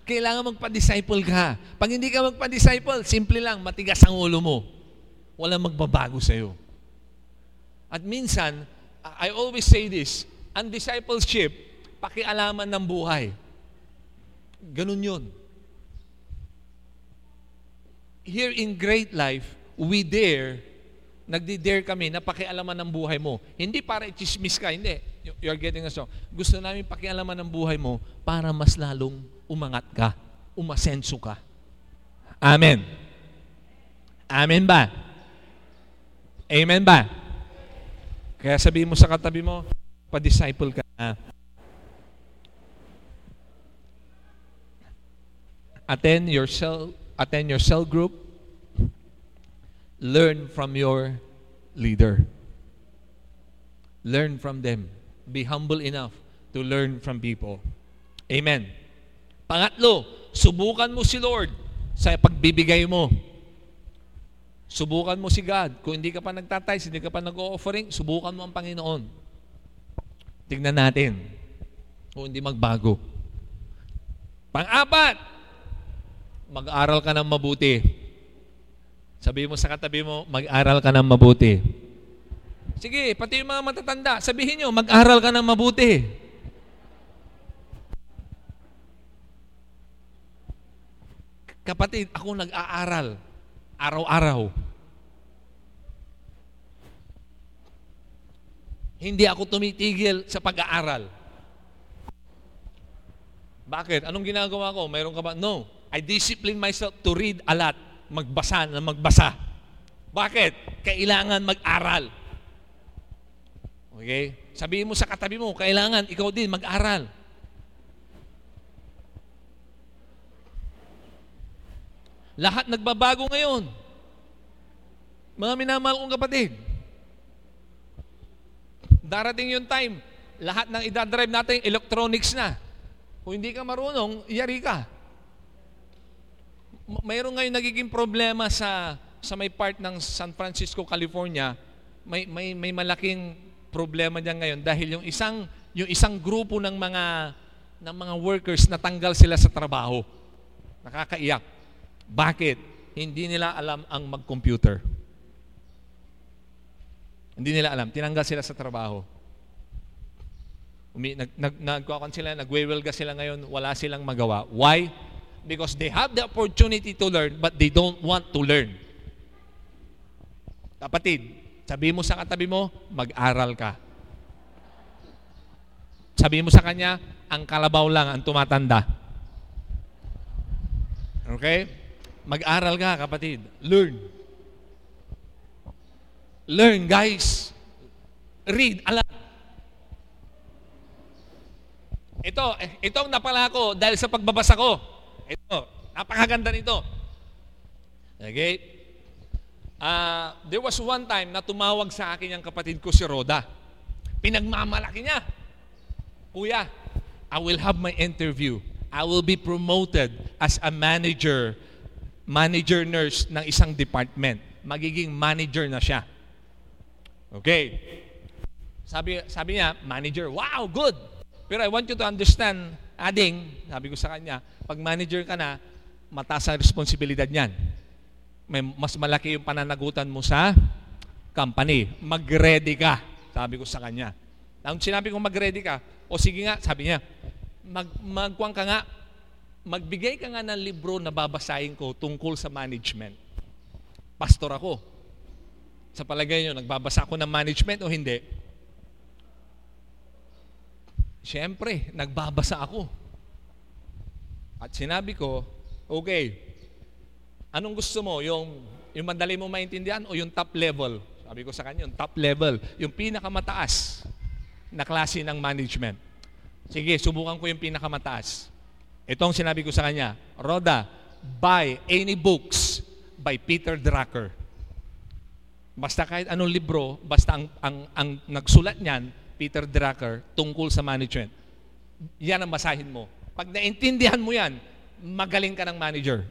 Kailangan magpa-disciple ka. Pag hindi ka magpa-disciple, simple lang, matigas ang ulo mo. Walang magbabago sa iyo. At minsan, I always say this, ang discipleship, pakialaman ng buhay. Ganun yun here in Great Life, we dare, nagdi-dare kami na pakialaman ng buhay mo. Hindi para i-chismis ka, hindi. You're getting us wrong. Gusto namin pakialaman ng buhay mo para mas lalong umangat ka, umasenso ka. Amen. Amen ba? Amen ba? Kaya sabihin mo sa katabi mo, pa-disciple ka na. Attend yourself attend your cell group, learn from your leader. Learn from them. Be humble enough to learn from people. Amen. Pangatlo, subukan mo si Lord sa pagbibigay mo. Subukan mo si God. Kung hindi ka pa nagtatize, hindi ka pa nag-offering, subukan mo ang Panginoon. Tingnan natin kung hindi magbago. Pang-apat, mag-aral ka ng mabuti. Sabi mo sa katabi mo, mag-aral ka ng mabuti. Sige, pati yung mga matatanda, sabihin nyo, mag-aral ka ng mabuti. Kapatid, ako nag-aaral. Araw-araw. Hindi ako tumitigil sa pag-aaral. Bakit? Anong ginagawa ko? Mayroon ka ba? No. I discipline myself to read a lot. Magbasa na magbasa. Bakit? Kailangan mag-aral. Okay? Sabihin mo sa katabi mo, kailangan ikaw din mag-aral. Lahat nagbabago ngayon. Mga minamahal kong kapatid. Darating yung time, lahat ng idadrive natin electronics na. Kung hindi ka marunong, yari ka mayroon ngayon nagiging problema sa sa may part ng San Francisco, California, may may may malaking problema diyan ngayon dahil yung isang yung isang grupo ng mga ng mga workers natanggal sila sa trabaho. Nakakaiyak. Bakit? Hindi nila alam ang mag-computer. Hindi nila alam. Tinanggal sila sa trabaho. Umi, nag, nag, nag, sila, nagwewelga sila ngayon, wala silang magawa. Why? Because they have the opportunity to learn but they don't want to learn. Kapatid, sabi mo sa katabi mo, mag-aral ka. Sabi mo sa kanya, ang kalabaw lang ang tumatanda. Okay? Mag-aral ka, kapatid. Learn. Learn, guys. Read a lot. Ito, itong napala ko dahil sa pagbabasa ko. Ito, napakaganda nito. Okay? Uh, there was one time na tumawag sa akin yung kapatid ko si Roda. Pinagmamalaki niya. Kuya, I will have my interview. I will be promoted as a manager, manager nurse ng isang department. Magiging manager na siya. Okay. Sabi, sabi niya, manager, wow, good. Pero I want you to understand, ading, sabi ko sa kanya, pag manager ka na, mataas ang responsibilidad niyan. May mas malaki yung pananagutan mo sa company. Mag-ready ka, sabi ko sa kanya. Nang sinabi kong mag-ready ka, o sige nga, sabi niya, mag, magkuang ka nga, magbigay ka nga ng libro na babasahin ko tungkol sa management. Pastor ako. Sa palagay niyo, nagbabasa ako ng management o hindi? Siyempre, nagbabasa ako. At sinabi ko, okay, anong gusto mo? Yung, yung madali mo maintindihan o yung top level? Sabi ko sa kanya, yung top level, yung pinakamataas na klase ng management. Sige, subukan ko yung pinakamataas. Ito sinabi ko sa kanya, Roda, buy any books by Peter Drucker. Basta kahit anong libro, basta ang, ang, ang nagsulat niyan, Peter Drucker, tungkol sa management. Yan ang basahin mo. Pag naintindihan mo yan, magaling ka ng manager.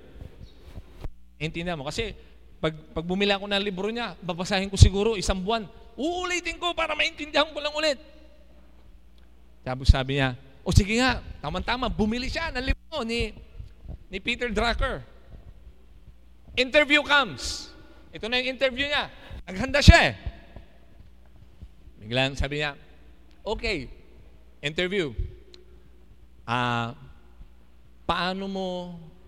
Intindihan mo. Kasi pag, pag bumili ako ng libro niya, babasahin ko siguro isang buwan. Uulitin ko para maintindihan ko lang ulit. Tapos sabi niya, o sige nga, tama-tama, bumili siya ng libro ni, ni Peter Drucker. Interview comes. Ito na yung interview niya. Naghanda siya eh. Biglang sabi niya, okay, interview. Ah, paano mo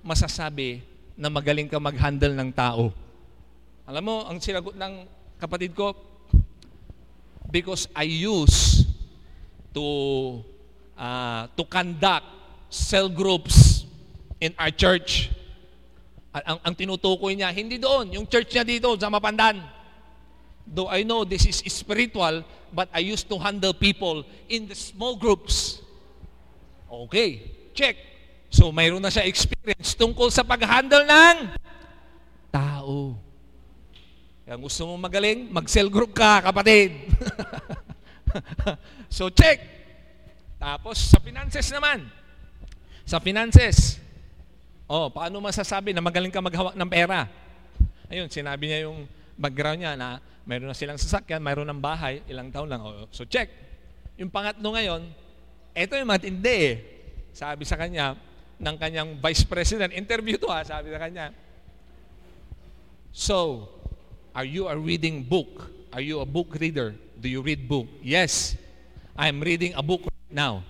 masasabi na magaling ka mag-handle ng tao? Alam mo, ang sinagot ng kapatid ko, because I use to uh, to conduct cell groups in our church. Ang, ang tinutukoy niya, hindi doon, yung church niya dito sa Mapandan. Though I know this is spiritual, but I used to handle people in the small groups. Okay, check. So mayroon na siya experience tungkol sa pag-handle ng tao. Kaya gusto mo magaling, mag-cell group ka, kapatid. [LAUGHS] so check. Tapos sa finances naman. Sa finances. Oh, paano masasabi na magaling ka maghawak ng pera? Ayun, sinabi niya yung background niya na mayroon na silang sasakyan, mayroon ng bahay, ilang taon lang. Oh, so check. Yung pangatlo ngayon, ito yung matindi eh. Sabi sa kanya, ng kanyang vice president, interview to ha, sabi sa kanya, So, are you a reading book? Are you a book reader? Do you read book? Yes, I'm reading a book right now.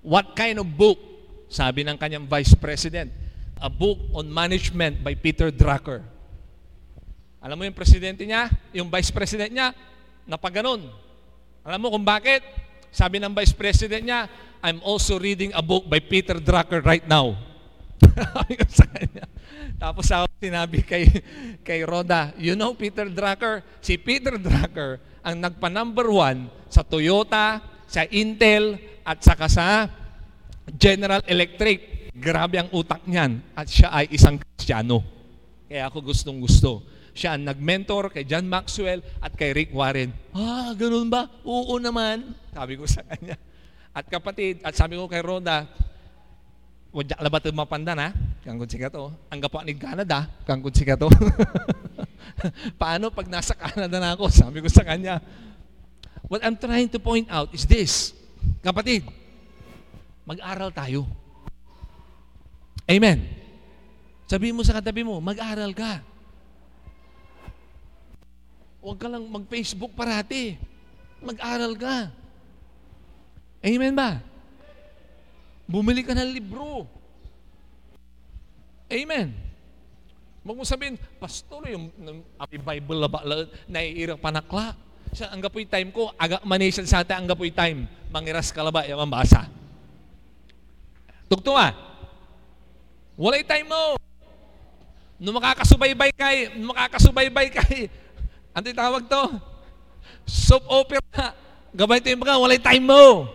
What kind of book? Sabi ng kanyang vice president, a book on management by Peter Drucker. Alam mo yung presidente niya, yung vice president niya, napaganon. Alam mo kung bakit? Sabi ng vice president niya, I'm also reading a book by Peter Drucker right now. [LAUGHS] Tapos ako sinabi kay, kay Roda, you know Peter Drucker? Si Peter Drucker ang nagpa-number one sa Toyota, sa Intel, at saka sa General Electric. Grabe ang utak niyan. At siya ay isang kristyano. Kaya ako gustong gusto. Siya ang nag-mentor kay John Maxwell at kay Rick Warren. Ah, ganun ba? Oo naman. Sabi ko sa kanya. At kapatid, at sabi ko kay Roda, Wadya labat mapanda na, kangkon siya to. Ang gapo ni Canada, kangkon siya to. [LAUGHS] Paano pag nasa Canada na ako? Sabi ko sa kanya, what I'm trying to point out is this. Kapatid, mag-aral tayo. Amen. Sabi mo sa katabi mo, mag-aral ka. Huwag ka lang mag-Facebook parati. Mag-aral ka. Amen ba? Bumili ka ng libro. Amen. Huwag mo sabihin, Pastor, yung, yung Bible ba, naiirang panakla. Sa ang gapoy time ko, aga manation sa atin ang gapoy time. Mangiras kalaba, yung mambasa. Tugto ah. Walay time mo. Nung makakasubaybay kay, makakasubaybay kay, ano tawag to? Soap opera. Gabay ito yung mga, walay time mo.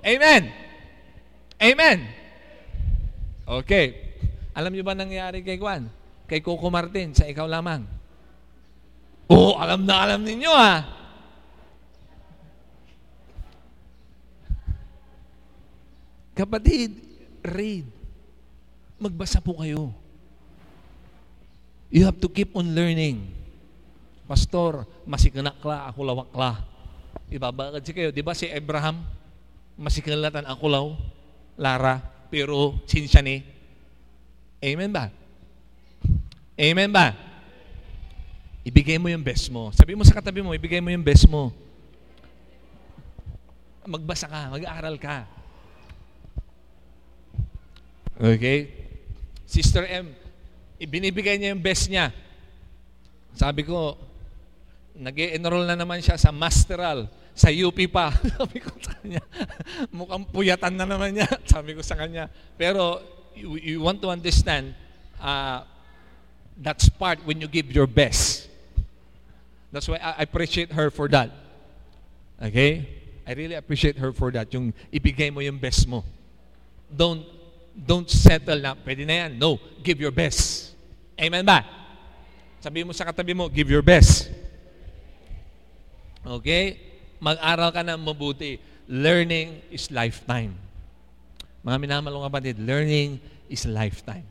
Amen. Amen. Okay. Alam niyo ba nangyari kay Juan? Kay Coco Martin sa Ikaw Lamang? Oo, alam na alam ninyo ah. Kapatid, read. Magbasa po kayo. You have to keep on learning. Pastor, masikanakla, ako lawakla. Ibabagad si kayo. Di ba si Abraham, masikalatan ako law, Lara, pero sinsya ni. Amen ba? Amen ba? Ibigay mo yung best mo. Sabi mo sa katabi mo, ibigay mo yung best mo. Magbasa ka, mag-aaral ka. Okay? Sister M, ibinibigay niya yung best niya. Sabi ko, nag enroll na naman siya sa masteral, sa UP pa. [LAUGHS] Sabi ko sa kanya, mukhang puyatan na naman niya. [LAUGHS] Sabi ko sa kanya, pero you, you want to understand, uh, that's part when you give your best. That's why I appreciate her for that. Okay? I really appreciate her for that. Yung ibigay mo yung best mo. Don't don't settle na, pwede na yan. No, give your best. Amen ba? Sabi mo sa katabi mo, give your best. Okay? Mag-aral ka ng mabuti. Learning is lifetime. Mga minamalong kapatid, learning is lifetime.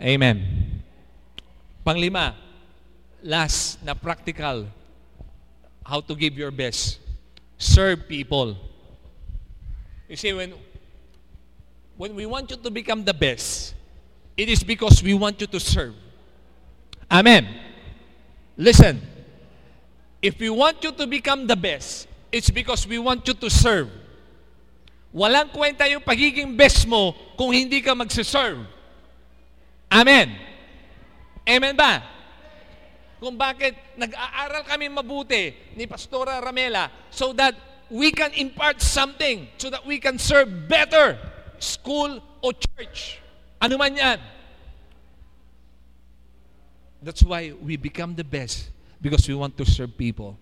Amen. Panglima, last na practical, how to give your best. Serve people. You see, when, when we want you to become the best, it is because we want you to serve. Amen. Listen, if we want you to become the best, it's because we want you to serve. Walang kwenta yung pagiging best mo kung hindi ka magsiserve. Amen. Amen ba? Kung bakit nag-aaral kami mabuti ni Pastora Ramela so that we can impart something, so that we can serve better school o church. Ano man yan. That's why we become the best because we want to serve people.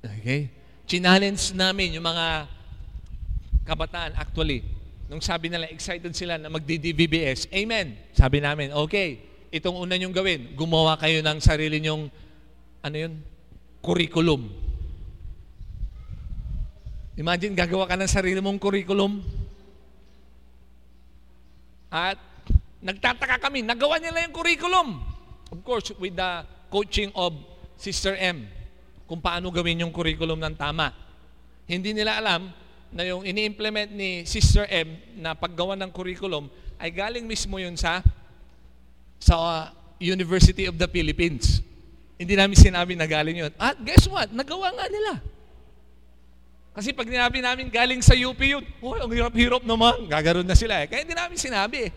Okay? Challenge namin yung mga kabataan actually Nung sabi nila, excited sila na magdi-DVBS, Amen. Sabi namin, okay, itong una nyong gawin, gumawa kayo ng sarili nyong, ano yun, curriculum. Imagine, gagawa ka ng sarili mong curriculum. At nagtataka kami, nagawa nila yung curriculum. Of course, with the coaching of Sister M, kung paano gawin yung curriculum ng tama. Hindi nila alam na yung ini-implement ni Sister M na paggawa ng curriculum ay galing mismo yun sa sa uh, University of the Philippines. Hindi namin sinabi na galing yun. At guess what? Nagawa nga nila. Kasi pag ninabi namin galing sa UP yun, oh, ang hirap-hirap naman. Gagaroon na sila eh. Kaya hindi namin sinabi.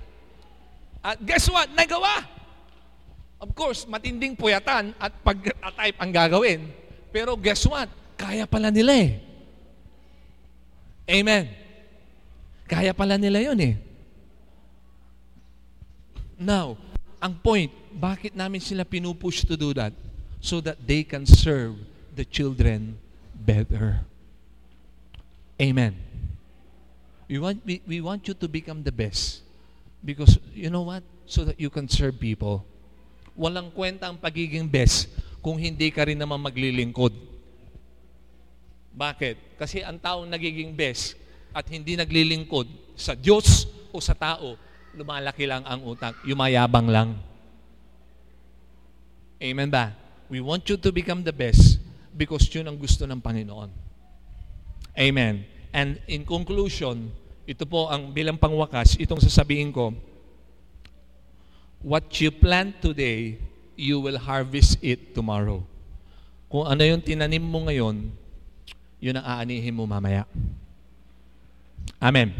At guess what? Nagawa. Of course, matinding puyatan at pag-type ang gagawin. Pero guess what? Kaya pala nila eh. Amen. Kaya pala nila yun eh. Now, ang point, bakit namin sila pinupush to do that? So that they can serve the children better. Amen. We want, we, we want you to become the best. Because, you know what? So that you can serve people. Walang kwenta ang pagiging best kung hindi ka rin naman maglilingkod. Bakit? Kasi ang taong nagiging best at hindi naglilingkod sa Diyos o sa tao, lumalaki lang ang utak, yumayabang lang. Amen ba? We want you to become the best because yun ang gusto ng Panginoon. Amen. And in conclusion, ito po ang bilang pangwakas, itong sasabihin ko, what you plant today, you will harvest it tomorrow. Kung ano yung tinanim mo ngayon, yun ang aanihin mo mamaya. Amen.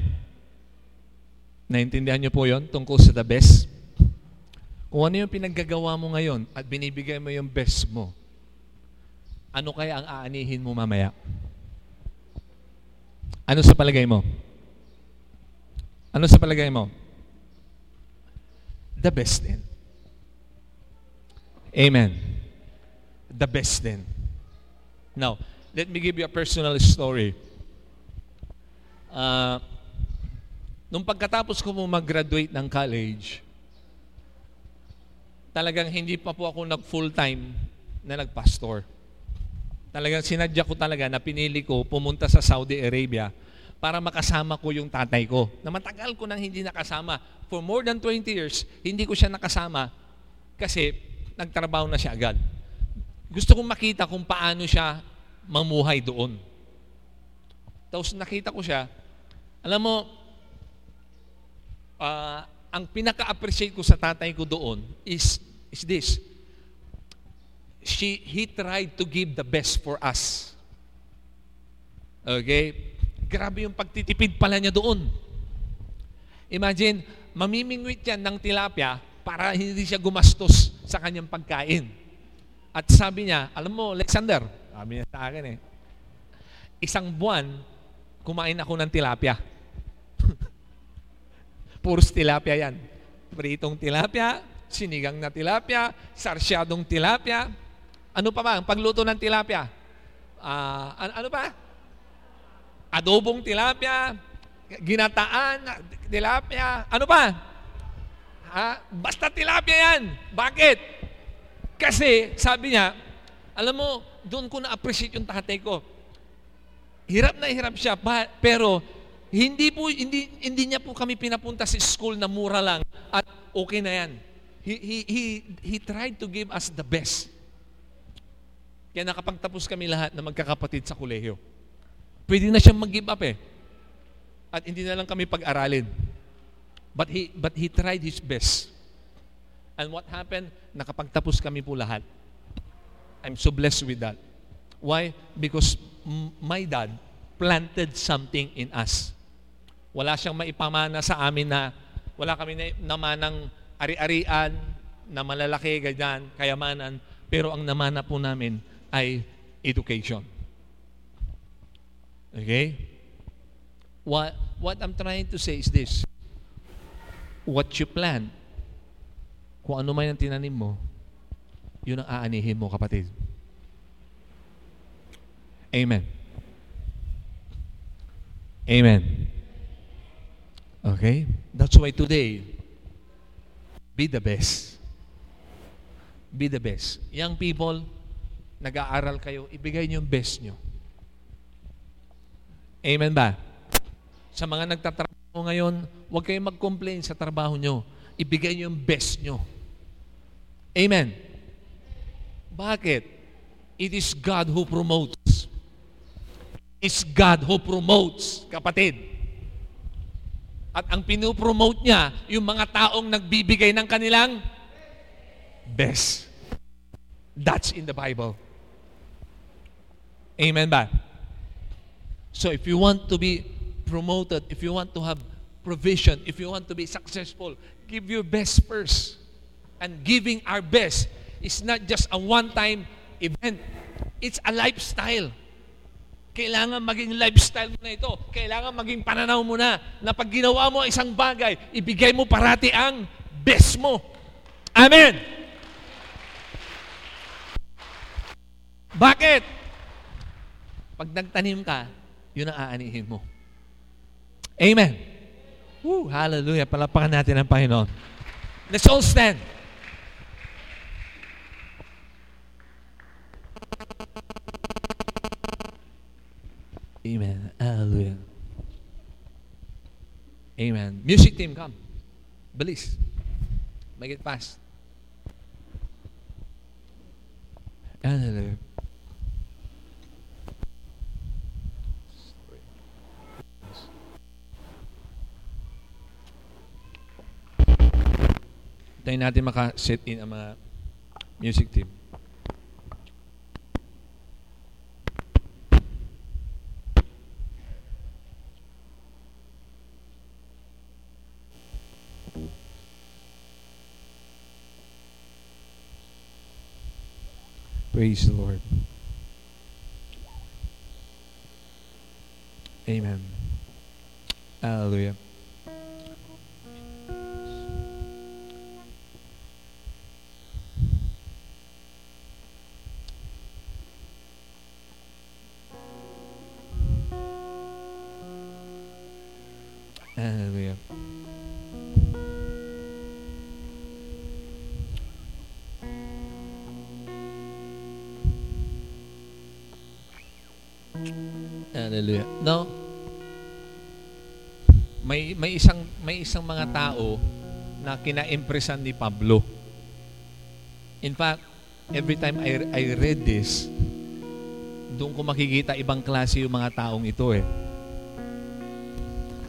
Naintindihan niyo po yon tungkol sa the best? Kung ano yung pinaggagawa mo ngayon at binibigay mo yung best mo, ano kaya ang aanihin mo mamaya? Ano sa palagay mo? Ano sa palagay mo? The best din. Amen. The best din. Now, Let me give you a personal story. Uh, nung pagkatapos ko po mag-graduate ng college, talagang hindi pa po ako nag full-time na nagpastor. Talagang sinadya ko talaga na pinili ko pumunta sa Saudi Arabia para makasama ko yung tatay ko. Na matagal ko nang hindi nakasama. For more than 20 years, hindi ko siya nakasama kasi nagtrabaho na siya agad. Gusto kong makita kung paano siya mamuhay doon. Tapos nakita ko siya, alam mo, uh, ang pinaka-appreciate ko sa tatay ko doon is, is this. She, he tried to give the best for us. Okay? Grabe yung pagtitipid pala niya doon. Imagine, mamimingwit yan ng tilapia para hindi siya gumastos sa kanyang pagkain. At sabi niya, alam mo, Alexander, sabi niya sa akin eh. Isang buwan, kumain ako ng tilapia. [LAUGHS] Puros tilapia yan. Pritong tilapia, sinigang na tilapia, sarsyadong tilapia. Ano pa ba? Ang pagluto ng tilapia. Ah, ano, ano pa? Adobong tilapia, ginataan, tilapia. Ano pa? Ha? Basta tilapia yan. Bakit? Kasi, sabi niya, alam mo, doon ko na-appreciate yung tatay ko. Hirap na hirap siya, pero hindi po hindi hindi niya po kami pinapunta sa school na mura lang at okay na yan. He he he he tried to give us the best. Kaya nakapagtapos kami lahat na magkakapatid sa kolehiyo. Pwede na siyang mag-give up eh. At hindi na lang kami pag-aralin. But he but he tried his best. And what happened? Nakapagtapos kami po lahat. I'm so blessed with that. Why? Because my dad planted something in us. Wala siyang maipamana sa amin na wala kami na, namanang ari-arian na malalaki, ganyan, kayamanan. Pero ang namana po namin ay education. Okay? What, what I'm trying to say is this. What you plant, kung ano man ang tinanim mo, yun ang aanihin mo, kapatid. Amen. Amen. Okay? That's why today, be the best. Be the best. Young people, nag-aaral kayo, ibigay niyo yung best niyo. Amen ba? Sa mga nagtatrabaho ngayon, huwag kayong mag-complain sa trabaho nyo. Ibigay niyo yung best nyo. Amen. Bakit? It is God who promotes. It's God who promotes, kapatid. At ang pinopromote niya, yung mga taong nagbibigay ng kanilang best. That's in the Bible. Amen ba? So if you want to be promoted, if you want to have provision, if you want to be successful, give your best first. And giving our best is not just a one-time event. It's a lifestyle. Kailangan maging lifestyle mo na ito. Kailangan maging pananaw mo na na pag ginawa mo isang bagay, ibigay mo parati ang best mo. Amen! Bakit? Pag nagtanim ka, yun ang aanihin mo. Amen. Woo, hallelujah. Palapakan natin ang Panginoon. Let's all stand. Amen. Hallelujah. Amen. Music team, come. Bilis. Make it fast. Hallelujah. Tayo natin maka-set in ang mga music team. Praise the Lord. Amen. Hallelujah. Isang mga tao na kina-impressan ni Pablo. In fact, every time I I read this, doon ko makikita ibang klase yung mga taong ito eh.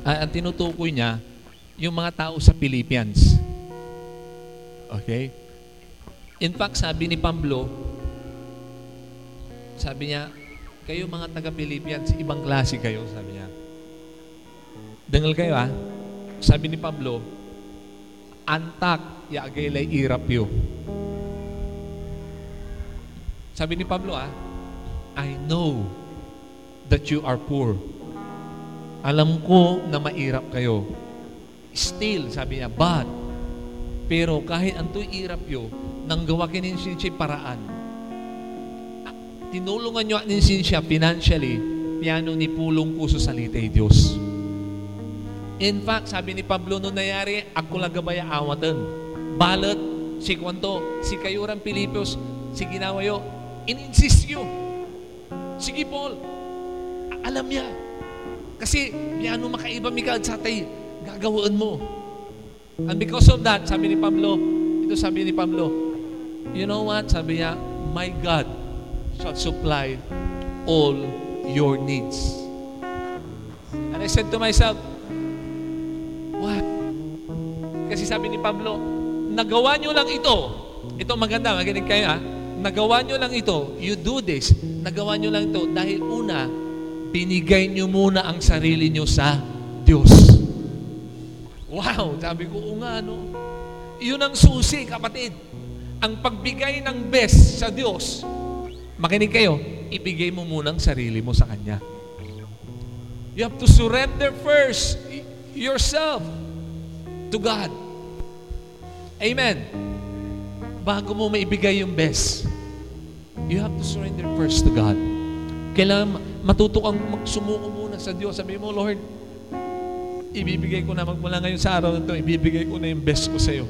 Ah, ang tinutukoy niya, yung mga tao sa Philippians. Okay? In fact, sabi ni Pablo, sabi niya, kayo mga taga-Philippians, ibang klase kayo, sabi niya. Dangal kayo ha. Sabi ni Pablo, antak yagaylay irap yo. Sabi ni Pablo ah, I know that you are poor. Alam ko na mairap kayo. Still, sabi niya, but Pero kahit anto'y irap yo, nang gawa kinin siya paraan. Tinulungan nyo anin siya financially, piano ni pulong ko sa salita ni Diyos. In fact, sabi ni Pablo nung nangyari, ako lang gabaya awatan. Balot, si Kwanto, si Kayuran Pilipos, si Ginawayo, in-insist nyo. Sige, Paul. Alam niya. Kasi, piano makaiba Mikael sa tay, gagawin mo. And because of that, sabi ni Pablo, ito sabi ni Pablo, you know what? Sabi niya, my God shall supply all your needs. And I said to myself, Kasi sabi ni Pablo, nagawa nyo lang ito. Ito maganda, maginig kayo ha. Nagawa nyo lang ito. You do this. Nagawa nyo lang ito dahil una, binigay nyo muna ang sarili nyo sa Diyos. Wow! Sabi ko, o nga, no? Yun ang susi, kapatid. Ang pagbigay ng best sa Diyos, makinig kayo, ibigay mo muna ang sarili mo sa Kanya. You have to surrender first yourself to God. Amen. Bago mo maibigay yung best, you have to surrender first to God. Kailangan ma- matuto kang magsumuko muna sa Diyos. Sabi mo, Lord, ibibigay ko na magmula ngayon sa araw na ito, ibibigay ko na yung best ko sa iyo.